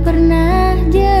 pernah jadi